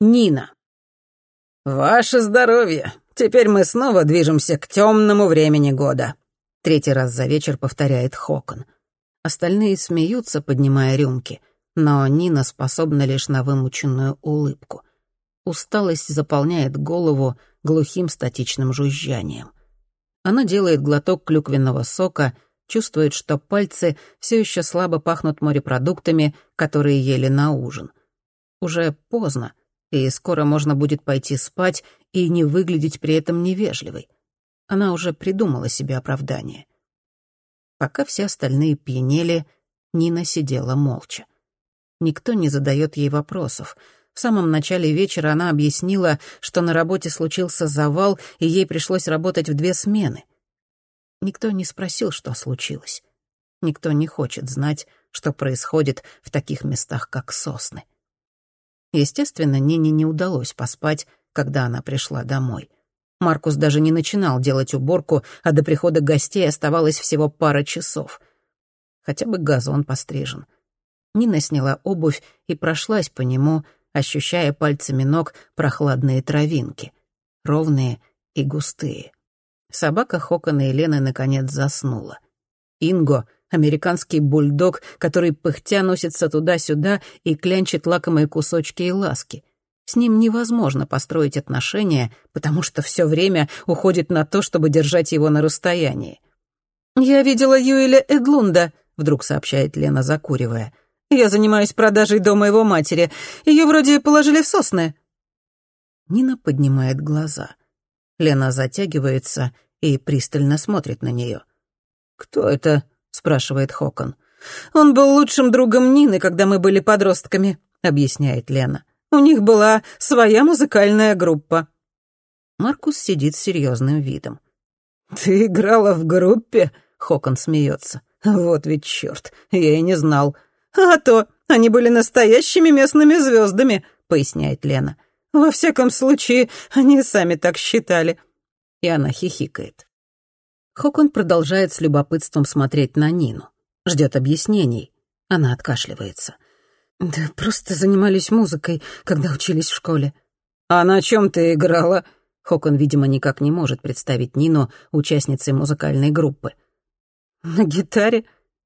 Нина. «Ваше здоровье! Теперь мы снова движемся к темному времени года», — третий раз за вечер повторяет Хокон. Остальные смеются, поднимая рюмки, но Нина способна лишь на вымученную улыбку. Усталость заполняет голову глухим статичным жужжанием. Она делает глоток клюквенного сока, чувствует, что пальцы все еще слабо пахнут морепродуктами, которые ели на ужин. Уже поздно, и скоро можно будет пойти спать и не выглядеть при этом невежливой. Она уже придумала себе оправдание. Пока все остальные пьянели, Нина сидела молча. Никто не задает ей вопросов. В самом начале вечера она объяснила, что на работе случился завал, и ей пришлось работать в две смены. Никто не спросил, что случилось. Никто не хочет знать, что происходит в таких местах, как сосны. Естественно, Нине не удалось поспать, когда она пришла домой. Маркус даже не начинал делать уборку, а до прихода гостей оставалось всего пара часов. Хотя бы газон пострижен. Нина сняла обувь и прошлась по нему, ощущая пальцами ног прохладные травинки, ровные и густые. Собака Хокона и Лены наконец заснула. Инго американский бульдог, который пыхтя носится туда-сюда и клянчит лакомые кусочки и ласки. С ним невозможно построить отношения, потому что все время уходит на то, чтобы держать его на расстоянии. «Я видела Юэля Эдлунда», — вдруг сообщает Лена, закуривая. «Я занимаюсь продажей дома его матери. Ее вроде положили в сосны». Нина поднимает глаза. Лена затягивается и пристально смотрит на нее. «Кто это?» Спрашивает Хокон. «Он был лучшим другом Нины, когда мы были подростками», — объясняет Лена. «У них была своя музыкальная группа». Маркус сидит с серьезным видом. «Ты играла в группе?» — Хокон смеется. «Вот ведь черт, я и не знал». «А то, они были настоящими местными звездами», — поясняет Лена. «Во всяком случае, они сами так считали». И она хихикает. Хокон продолжает с любопытством смотреть на Нину. Ждет объяснений. Она откашливается. «Да просто занимались музыкой, когда учились в школе». «А на чем ты играла?» Хокон, видимо, никак не может представить Нину участницей музыкальной группы. «На гитаре?»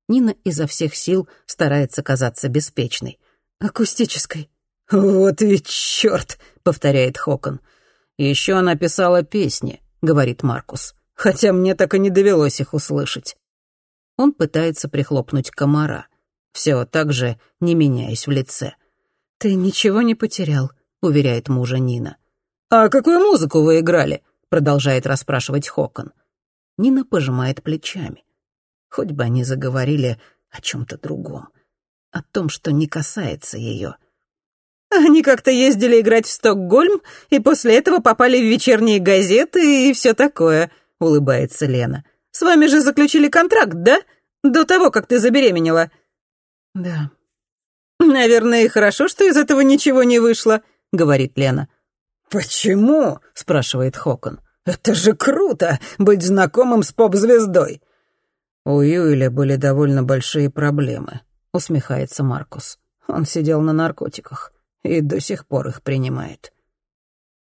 Нина изо всех сил старается казаться беспечной. «Акустической». «Вот ведь чёрт!» — повторяет Хокон. «Еще она писала песни», — говорит Маркус хотя мне так и не довелось их услышать. Он пытается прихлопнуть комара, все так же не меняясь в лице. «Ты ничего не потерял», — уверяет мужа Нина. «А какую музыку вы играли?» — продолжает расспрашивать Хокон. Нина пожимает плечами. Хоть бы они заговорили о чем-то другом, о том, что не касается ее. Они как-то ездили играть в Стокгольм, и после этого попали в вечерние газеты и все такое. — улыбается Лена. «С вами же заключили контракт, да? До того, как ты забеременела». «Да». «Наверное, хорошо, что из этого ничего не вышло», — говорит Лена. «Почему?» — спрашивает Хокон. «Это же круто, быть знакомым с поп-звездой». «У Юэля были довольно большие проблемы», — усмехается Маркус. Он сидел на наркотиках и до сих пор их принимает.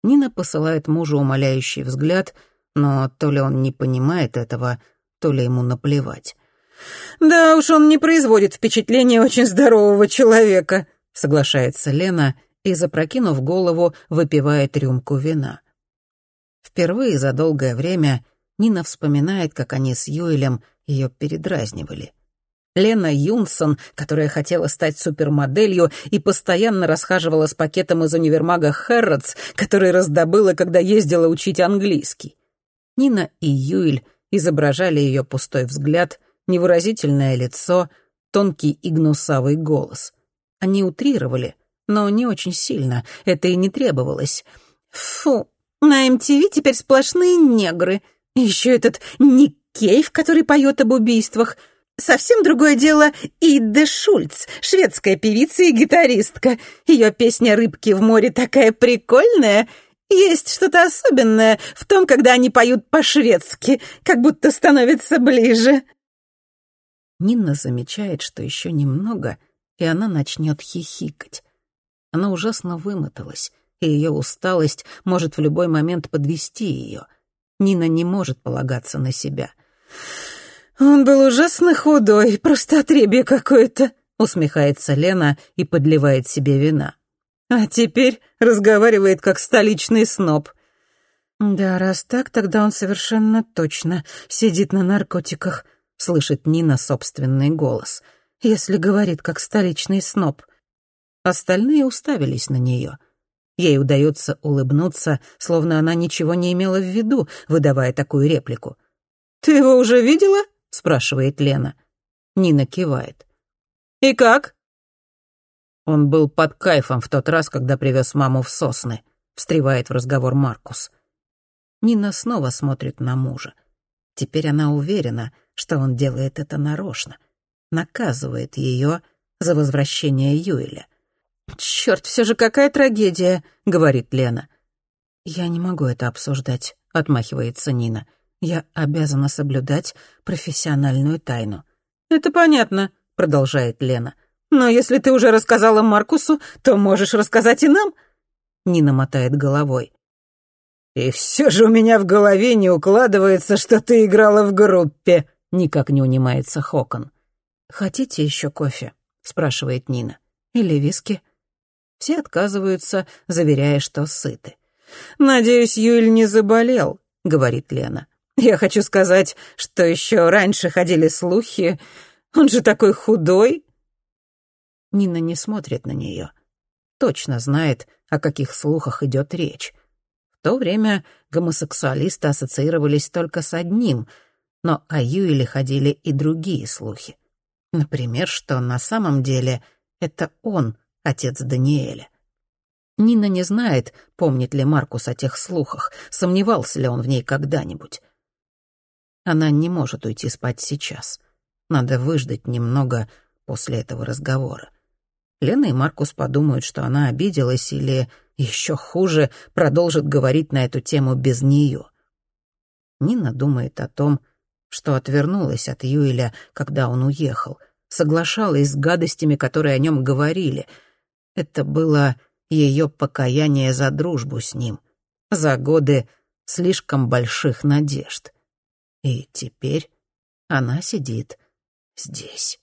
Нина посылает мужу умоляющий взгляд — но то ли он не понимает этого, то ли ему наплевать. «Да уж он не производит впечатления очень здорового человека», — соглашается Лена и, запрокинув голову, выпивает рюмку вина. Впервые за долгое время Нина вспоминает, как они с Юэлем ее передразнивали. Лена Юнсон, которая хотела стать супермоделью и постоянно расхаживала с пакетом из универмага Хэрротс, который раздобыла, когда ездила учить английский. Нина и Юэль изображали ее пустой взгляд, невыразительное лицо, тонкий и гнусавый голос. Они утрировали, но не очень сильно, это и не требовалось. «Фу, на МТВ теперь сплошные негры. Еще этот Ник Кейв, который поет об убийствах. Совсем другое дело Ида Шульц, шведская певица и гитаристка. Ее песня «Рыбки в море» такая прикольная — есть что-то особенное в том, когда они поют по-шведски, как будто становятся ближе». Нина замечает, что еще немного, и она начнет хихикать. Она ужасно вымоталась, и ее усталость может в любой момент подвести ее. Нина не может полагаться на себя. «Он был ужасно худой, просто отребье какое-то», — усмехается Лена и подливает себе вина. «А теперь разговаривает как столичный сноб». «Да, раз так, тогда он совершенно точно сидит на наркотиках», — слышит Нина собственный голос. «Если говорит как столичный сноб». Остальные уставились на нее. Ей удается улыбнуться, словно она ничего не имела в виду, выдавая такую реплику. «Ты его уже видела?» — спрашивает Лена. Нина кивает. «И как?» Он был под кайфом в тот раз, когда привез маму в сосны, встревает в разговор Маркус. Нина снова смотрит на мужа. Теперь она уверена, что он делает это нарочно. Наказывает ее за возвращение Юэля. «Черт, все же какая трагедия», — говорит Лена. «Я не могу это обсуждать», — отмахивается Нина. «Я обязана соблюдать профессиональную тайну». «Это понятно», — продолжает Лена. «Но если ты уже рассказала Маркусу, то можешь рассказать и нам». Нина мотает головой. «И все же у меня в голове не укладывается, что ты играла в группе», — никак не унимается Хокон. «Хотите еще кофе?» — спрашивает Нина. «Или виски?» Все отказываются, заверяя, что сыты. «Надеюсь, Юль не заболел», — говорит Лена. «Я хочу сказать, что еще раньше ходили слухи. Он же такой худой». Нина не смотрит на нее. Точно знает, о каких слухах идет речь. В то время гомосексуалисты ассоциировались только с одним, но о Юиле ходили и другие слухи. Например, что на самом деле это он отец Даниэля. Нина не знает, помнит ли Маркус о тех слухах, сомневался ли он в ней когда-нибудь. Она не может уйти спать сейчас. Надо выждать немного после этого разговора. Лена и Маркус подумают, что она обиделась или, еще хуже, продолжит говорить на эту тему без нее. Нина думает о том, что отвернулась от Юэля, когда он уехал, соглашалась с гадостями, которые о нем говорили — это было ее покаяние за дружбу с ним, за годы слишком больших надежд. И теперь она сидит здесь.